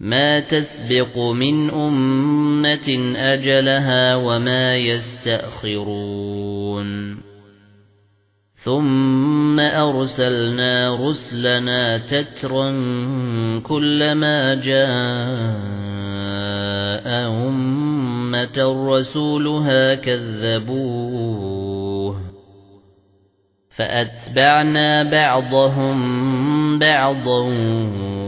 ما تسبق من أمة أجلها وما يستأخرون ثُمَّ أَرْسَلْنَا رُسُلَنَا تَتْرًا كُلَّمَا جَاءَ أُمَّةً رَسُولُهَا كَذَّبُوهُ فَأَتْبَعْنَا بَعْضَهُم بَعْضًا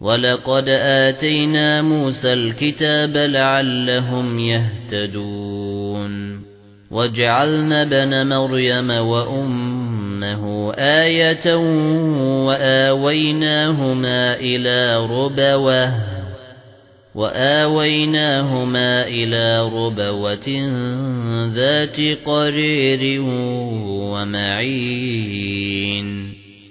وَلَقَدْ آتَيْنَا مُوسَى الْكِتَابَ لَعَلَّهُمْ يَهْتَدُونَ وَجَعَلْنَا ابْنَ مَرْيَمَ وَأُمَّهُ آيَةً وَآوَيْنَاهُمَا إِلَى رُبَوَةٍ وَآوَيْنَاهُمَا إِلَى رُبَوَةٍ ذَاتِ قَرَارٍ وَمَعِينٍ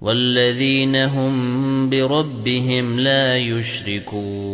وَالَّذِينَ هُمْ بِرَبِّهِمْ لَا يُشْرِكُونَ